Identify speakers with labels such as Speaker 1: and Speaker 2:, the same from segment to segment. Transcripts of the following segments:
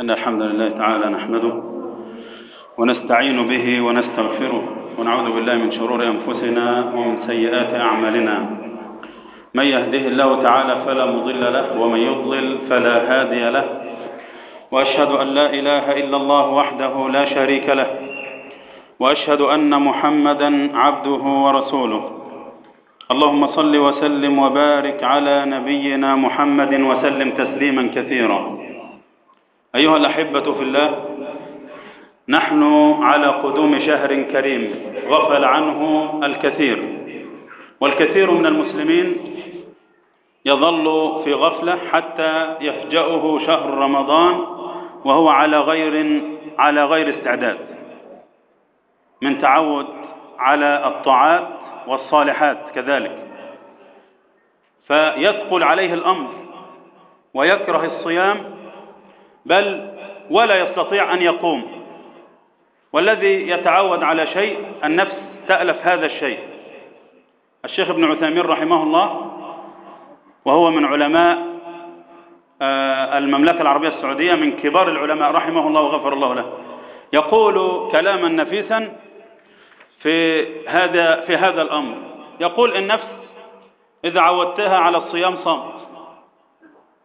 Speaker 1: إن الحمد لله تعالى نحمده ونستعين به ونستغفره ونعوذ بالله من شرور أنفسنا ومن سيئات أعمالنا. من يهده الله تعالى فلا مضل له ومن يضلل فلا هادي له. وأشهد أن لا إله إلا الله وحده لا شريك له. وأشهد أن محمدا عبده ورسوله. اللهم صل وسلم وبارك على نبينا محمد وسلم تسليما كثيرا. أيها الأحبة في الله نحن على قدوم شهر كريم غفل عنه الكثير. والكثير من المسلمين يظل في غفلة حتى يفجأه شهر رمضان وهو على غير على غير استعداد. من تعود على الطاعات والصالحات كذلك. فيثقل عليه الأمر ويكره الصيام بل ولا يستطيع أن يقوم. والذي يتعود على شيء النفس تألف هذا الشيء. الشيخ ابن عثيمين رحمه الله وهو من علماء المملكة العربية السعودية من كبار العلماء رحمه الله وغفر الله له. يقول كلاما نفيسا في هذا في هذا الأمر. يقول النفس إذا عودتها على الصيام صامت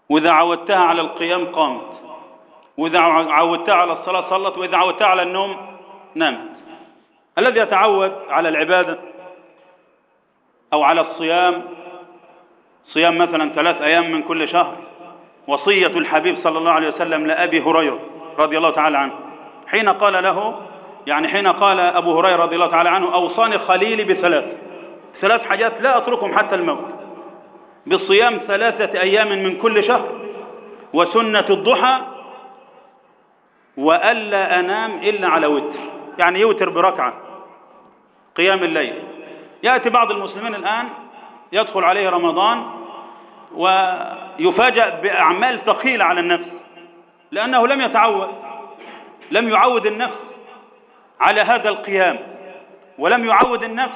Speaker 1: وإذا عودتها على القيام قامت وإذا عودتها على الصلاة صلت وإذا عودتها على النوم نامت الذي يتعود على العبادة أو على الصيام صيام مثلا ثلاث أيام من كل شهر وصية الحبيب صلى الله عليه وسلم لأبي هريرة رضي الله تعالى عنه. حين قال له يعني حين قال أبو هريرة رضي الله تعالى عنه أوصاني خليلي بثلاث. ثلاث حاجات لا أتركهم حتى الموت. بصيام ثلاثة أيام من كل شهر وسنة الضحى وألا أنام إلا على وتر. يعني يوتر بركعة قيام الليل. يأتي بعض المسلمين الآن يدخل عليه رمضان ويفاجأ بأعمال ثقيلة على النفس لأنه لم يتعود لم يعود النفس على هذا القيام ولم يعود النفس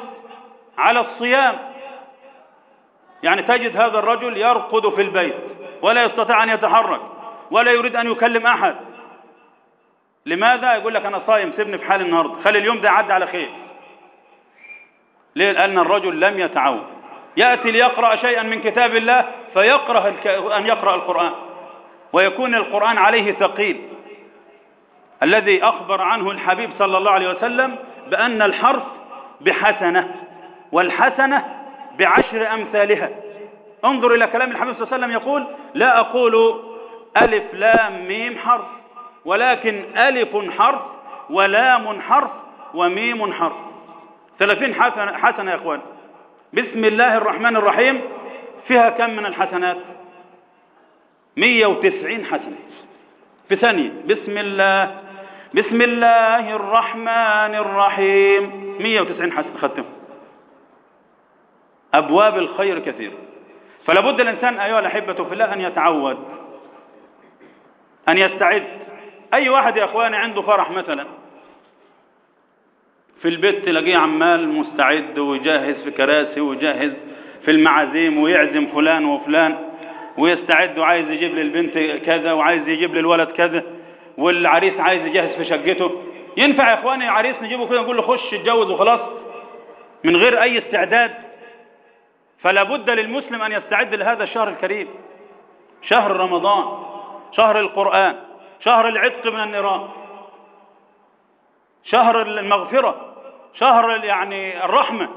Speaker 1: على الصيام. يعني تجد هذا الرجل يرقد في البيت ولا يستطيع أن يتحرك ولا يريد أن يكلم أحد. لماذا يقول لك أنا صايم سيبني في حال النهاردة؟ خلي اليوم ده يعدي على خير. ليه؟ لأن الرجل لم يتعود. يأتي ليقرأ شيئا من كتاب الله فيكره أن يقرأ القرآن. ويكون القرآن عليه ثقيل. الذي أخبر عنه الحبيب صلى الله عليه وسلم بأن الحرف بحسنة والحسنة بعشر أمثالها. انظر إلى كلام الحبيب صلى الله عليه وسلم يقول لا أقول ألف لام ميم حرف. ولكن ألف حرف ولام حرف وميم حرف. ثلاثين حسنة, حسنة يا أخوان. بسم الله الرحمن الرحيم. فيها كم من الحسنات؟ مية وتسعين حسنة. في ثانية. بسم الله. بسم الله الرحمن الرحيم. 190 حسن ختم. أبواب الخير كثير. فلا بد الإنسان أيها الأحبة في الله أن يتعود. أن يستعد. أي واحد يا أخواني عنده فرح مثلا؟ في البيت تلاقيه عمال مستعد ويجهز في كراسي ويجهز في المعازيم ويعزم فلان وفلان ويستعد وعايز يجيب للبنت كذا وعايز يجيب للولد كذا والعريس عايز يجهز في شقته. ينفع يا إخواني عريس نجيبه كده نقول له خش اتجوز وخلاص من غير أي استعداد؟ فلا بد للمسلم أن يستعد لهذا الشهر الكريم شهر رمضان شهر القرآن. شهر العتق من النيران. شهر المغفرة. شهر يعني الرحمة.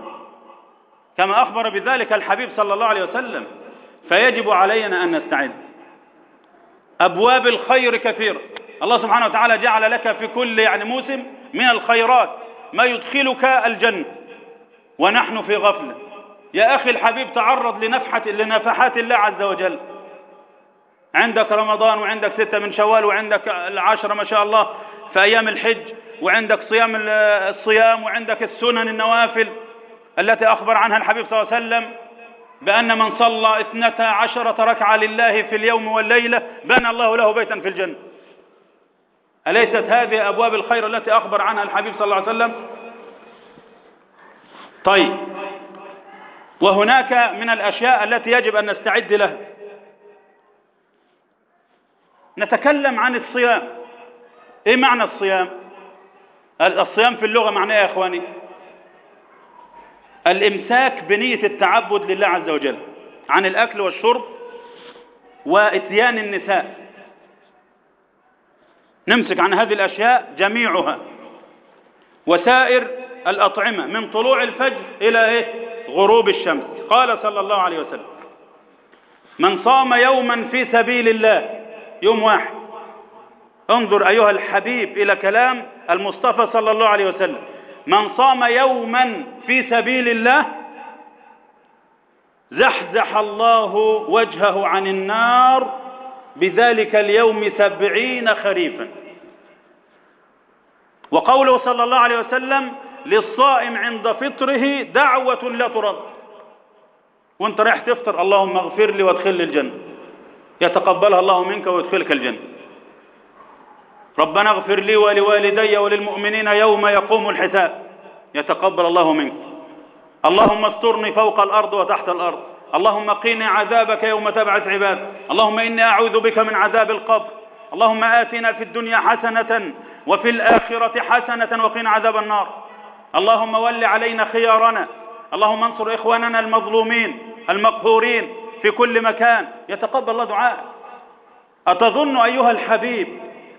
Speaker 1: كما أخبر بذلك الحبيب صلى الله عليه وسلم. فيجب علينا أن نستعد أبواب الخير كثيرة الله سبحانه وتعالى جعل لك في كل يعني موسم من الخيرات ما يدخلك الجنة. ونحن في غفلة. يا أخي الحبيب تعرض لنفحة لنفحات الله عز وجل. عندك رمضان وعندك ستة من شوال وعندك العشرة ما شاء الله في أيام الحج وعندك صيام الصيام وعندك السنن النوافل التي أخبر عنها الحبيب صلى الله عليه وسلم بأن من صلى اثنتا عشرة ركعة لله في اليوم والليلة بنى الله له بيتا في الجنة. أليست هذه أبواب الخير التي أخبر عنها الحبيب صلى الله عليه وسلم؟ طيب. وهناك من الأشياء التي يجب أن نستعد لها. نتكلم عن الصيام. إيه معنى الصيام؟ الصيام في اللغة معناه يا إخواني؟ الإمساك بنية التعبد لله عز وجل عن الأكل والشرب وإتيان النساء. نمسك عن هذه الأشياء جميعها. وسائر الأطعمة من طلوع الفجر إلى إيه؟ غروب الشمس. قال صلى الله عليه وسلم من صام يوما في سبيل الله يوم واحد. انظر أيها الحبيب إلى كلام المصطفى صلى الله عليه وسلم. من صام يوما في سبيل الله زحزح الله وجهه عن النار بذلك اليوم سبعين خريفا. وقوله صلى الله عليه وسلم للصائم عند فطره دعوة لا ترد. وانت رايح تفطر اللهم اغفر لي وادخلني الجنة. يتقبلها الله منك ويدخلك الجنة. ربنا اغفر لي ولوالدي وللمؤمنين يوم يقوم الحساب. يتقبل الله منك. اللهم استرني فوق الأرض وتحت الأرض. اللهم قيني عذابك يوم تبعث عباد اللهم إني أعوذ بك من عذاب القبر. اللهم آتنا في الدنيا حسنة وفي الآخرة حسنة وقنا عذاب النار. اللهم ول علينا خيارنا. اللهم انصر إخواننا المظلومين المقهورين. في كل مكان. يتقبل الله دعاء. أتظن أيها الحبيب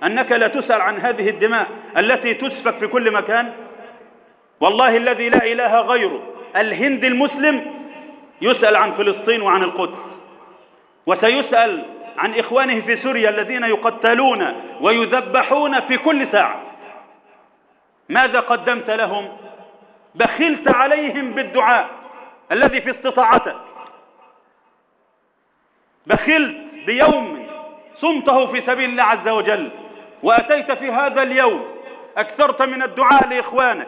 Speaker 1: أنك لا تسأل عن هذه الدماء التي تسفك في كل مكان؟ والله الذي لا إله غيره الهند المسلم يسأل عن فلسطين وعن القدس. وسيسأل عن إخوانه في سوريا الذين يقتلون ويذبحون في كل ساعة. ماذا قدمت لهم؟ بخلت عليهم بالدعاء الذي في استطاعتك بخلت بيوم صمته في سبيل الله عز وجل وأتيت في هذا اليوم أكثرت من الدعاء لإخوانك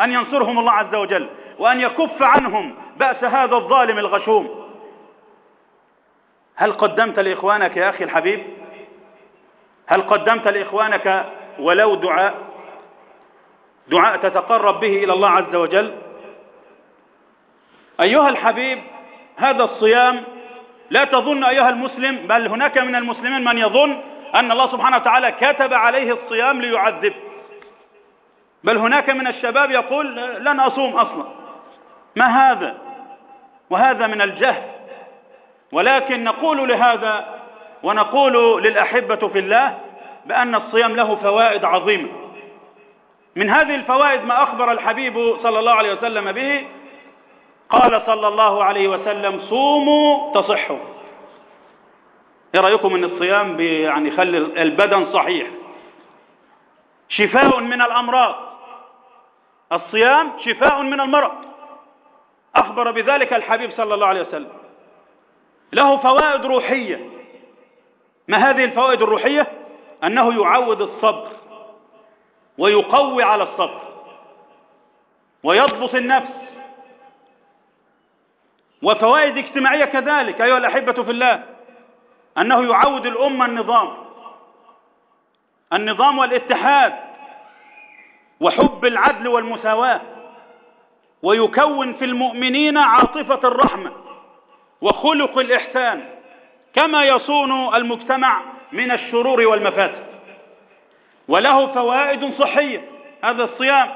Speaker 1: أن ينصرهم الله عز وجل وأن يكف عنهم بأس هذا الظالم الغشوم. هل قدمت لإخوانك يا أخي الحبيب؟ هل قدمت لإخوانك ولو دعاء؟ دعاء تتقرب به إلى الله عز وجل؟ أيها الحبيب هذا الصيام لا تظن أيها المسلم بل هناك من المسلمين من يظن أن الله سبحانه وتعالى كتب عليه الصيام ليعذب. بل هناك من الشباب يقول لن أصوم أصلا. ما هذا؟ وهذا من الجهل. ولكن نقول لهذا ونقول للأحبة في الله بأن الصيام له فوائد عظيمة. من هذه الفوائد ما أخبر الحبيب صلى الله عليه وسلم به قال صلى الله عليه وسلم صوموا تصحوا. إيه رأيكم إن الصيام يعني يخلي البدن صحيح؟ شفاء من الأمراض. الصيام شفاء من المرض. أخبر بذلك الحبيب صلى الله عليه وسلم. له فوائد روحية. ما هذه الفوائد الروحية؟ أنه يعود الصبر ويقوي على الصبر. ويضبط النفس. وفوائد اجتماعية كذلك. أيها الأحبة في الله أنه يعود الأمة النظام. النظام والاتحاد وحب العدل والمساواة ويكون في المؤمنين عاطفة الرحمة وخلق الإحسان كما يصون المجتمع من الشرور والمفاسد. وله فوائد صحية هذا الصيام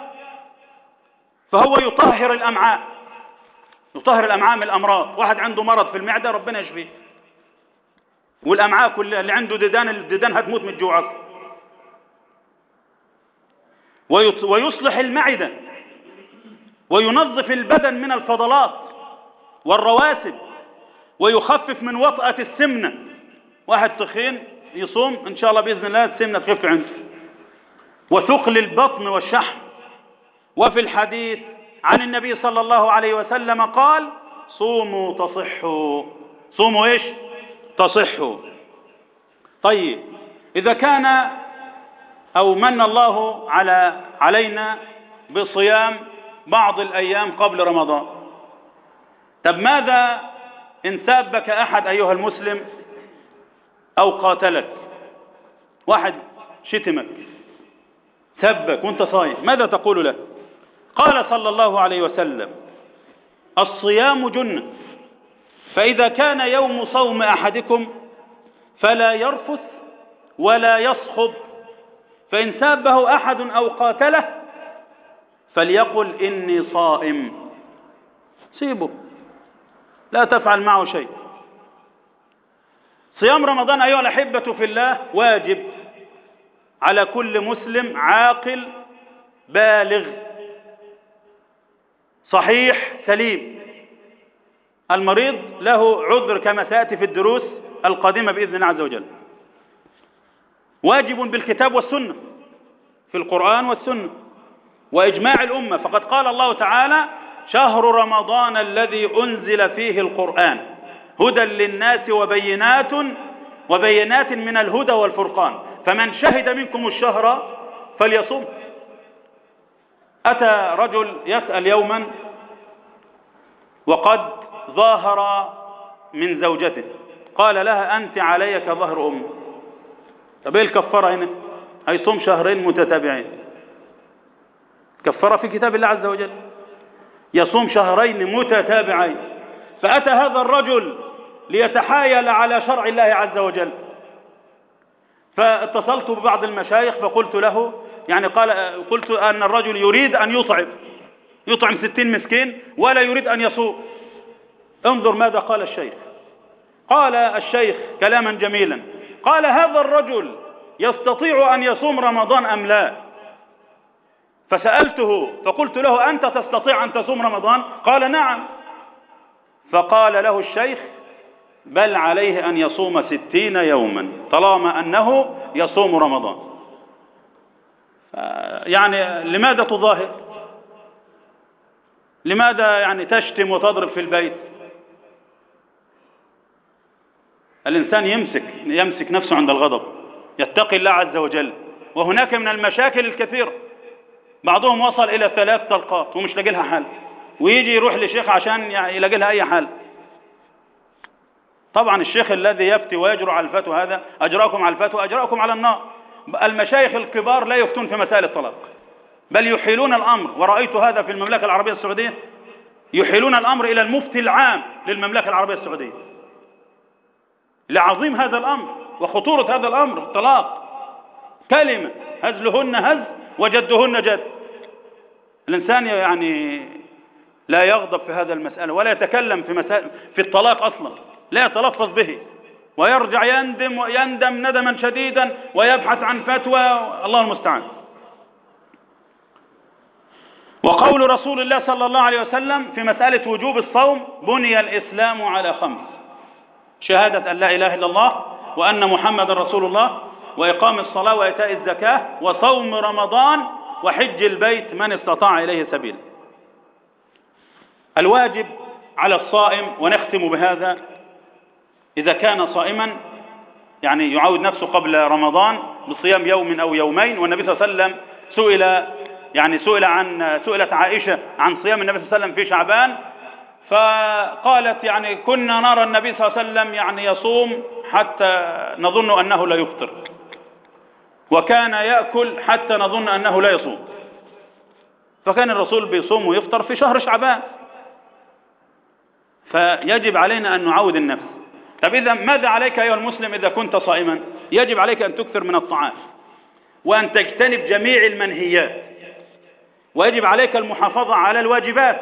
Speaker 1: فهو يطهر الأمعاء. يطهر الأمعاء من الأمراض. واحد عنده مرض في المعدة ربنا يشفيه. والأمعاء كلها اللي عنده ديدان الديدان هتموت من الجوع ويصلح المعدة. وينظف البدن من الفضلات والرواسب. ويخفف من وطأة السمنة. واحد تخين يصوم إن شاء الله بإذن الله السمنة تخف عنده. وثقل البطن والشحم. وفي الحديث عن النبي صلى الله عليه وسلم قال صوموا تصحوا. صوموا إيش؟ تصح طيب إذا كان أو من الله على علينا بصيام بعض الأيام قبل رمضان. طب ماذا إن سابك أحد أيها المسلم أو قاتلك؟ واحد شتمك سبك وأنت صايم ماذا تقول له؟ قال صلى الله عليه وسلم الصيام جنة فإذا كان يوم صوم أحدكم فلا يرفث ولا يصخب فإن سابه أحد أو قاتله فليقل إني صائم. سيبه لا تفعل معه شيء. صيام رمضان أيها الأحبة في الله واجب على كل مسلم عاقل بالغ. صحيح سليم. المريض له عذر كما سيأتي في الدروس القادمة بإذن الله عز وجل. واجب بالكتاب والسنة في القرآن والسنة وإجماع الأمة. فقد قال الله تعالى شهر رمضان الذي أنزل فيه القرآن هدى للناس وبينات وبينات من الهدى والفرقان. فمن شهد منكم الشهر فليصوم. أتى رجل يسأل يوما وقد ظاهر من زوجته. قال لها أنت علي كظهر أم. طب إيه الكفارة هنا؟ هيصوم شهرين متتابعين. كفارة في كتاب الله عز وجل. يصوم شهرين متتابعين. فأتى هذا الرجل ليتحايل على شرع الله عز وجل. فاتصلت ببعض المشايخ فقلت له يعني قال قلت أن الرجل يريد أن يطعم يطعم ستين مسكين ولا يريد أن يصوم انظر ماذا قال الشيخ. قال الشيخ كلاما جميلا قال هذا الرجل يستطيع أن يصوم رمضان أم لا؟ فسألته فقلت له أنت تستطيع أن تصوم رمضان؟ قال نعم. فقال له الشيخ بل عليه أن يصوم ستين يوما طالما أنه يصوم رمضان. يعني لماذا تظاهر؟ لماذا يعني تشتم وتضرب في البيت؟ الإنسان يمسك يمسك نفسه عند الغضب يتقي الله عز وجل وهناك من المشاكل الكثيرة. بعضهم وصل إلى ثلاث طلقات ومش لاقي لها حل ويجي يروح لشيخ عشان يلاقي لها أي حل. طبعا الشيخ الذي يفتي ويجرؤ على الفتوى هذا أجراكم على الفتوى أجراكم على النار. المشايخ الكبار لا يفتون في مسائل الطلاق بل يحيلون الأمر ورأيت هذا في المملكة العربية السعودية يحيلون الأمر إلى المفتي العام للمملكة العربية السعودية. لعظيم هذا الأمر وخطورة هذا الأمر الطلاق. كلمة هزلهن هز وجدهن جد. الإنسان يعني لا يغضب في هذا المسألة ولا يتكلم في, مسائل في الطلاق أصلا لا يتلفظ به. ويرجع يندم ويندم ندما شديدا ويبحث عن فتوى. الله المستعان. وقول رسول الله صلى الله عليه وسلم في مسألة وجوب الصوم بني الإسلام على خمس. شهادة أن لا إله إلا الله وأن محمد رسول الله وإقام الصلاة وإيتاء الزكاة وصوم رمضان وحج البيت من استطاع إليه سبيل الواجب على الصائم ونختم بهذا إذا كان صائما يعني يعود نفسه قبل رمضان بصيام يوم أو يومين والنبي صلى الله عليه وسلم سئل يعني سئل عن سئلت عائشة عن صيام النبي صلى الله عليه وسلم في شعبان فقالت يعني كنا نرى النبي صلى الله عليه وسلم يعني يصوم حتى نظن أنه لا يفطر. وكان يأكل حتى نظن أنه لا يصوم. فكان الرسول بيصوم ويفطر في شهر شعبان. فيجب علينا أن نعود النفس. طب إذا ماذا عليك أيها المسلم إذا كنت صائما؟ يجب عليك أن تكثر من الطعام وأن تجتنب جميع المنهيات. ويجب عليك المحافظة على الواجبات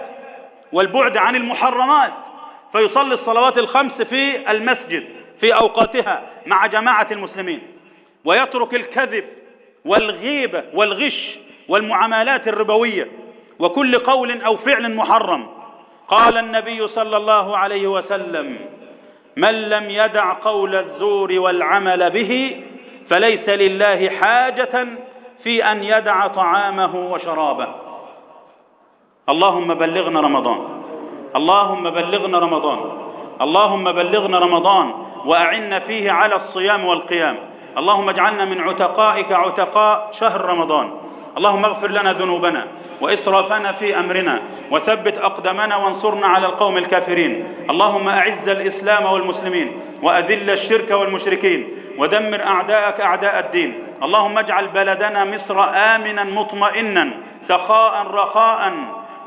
Speaker 1: والبعد عن المحرمات. فيصلي الصلوات الخمس في المسجد في أوقاتها مع جماعة المسلمين. ويترك الكذب والغيبة والغش والمعاملات الربوية وكل قول أو فعل محرم. قال النبي صلى الله عليه وسلم من لم يدع قول الزور والعمل به فليس لله حاجة في أن يدع طعامه وشرابه. اللهم بلغنا رمضان. اللهم بلغنا رمضان. اللهم بلغنا رمضان وأعنا فيه على الصيام والقيام. اللهم اجعلنا من عتقائك عتقاء شهر رمضان. اللهم اغفر لنا ذنوبنا. وإسرافنا في أمرنا وثبت أقدمنا وانصرنا على القوم الكافرين. اللهم أعز الإسلام والمسلمين وأذل الشرك والمشركين ودمر أعداءك أعداء الدين. اللهم اجعل بلدنا مصر آمنا مطمئنا سخاء رخاء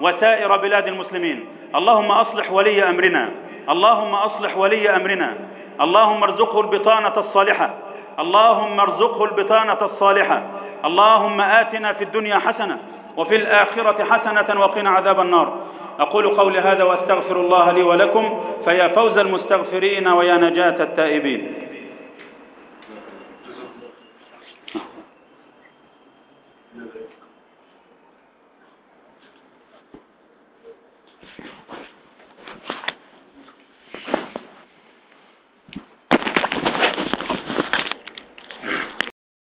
Speaker 1: وسائر بلاد المسلمين. اللهم أصلح ولي أمرنا. اللهم أصلح ولي أمرنا. اللهم ارزقه البطانة الصالحة. اللهم ارزقه البطانة الصالحة. اللهم آتنا في الدنيا حسنة وفي الآخرة حسنة وقنا عذاب النار. أقول قولي هذا وأستغفر الله لي ولكم فيا فوز المستغفرين ويا نجاة التائبين.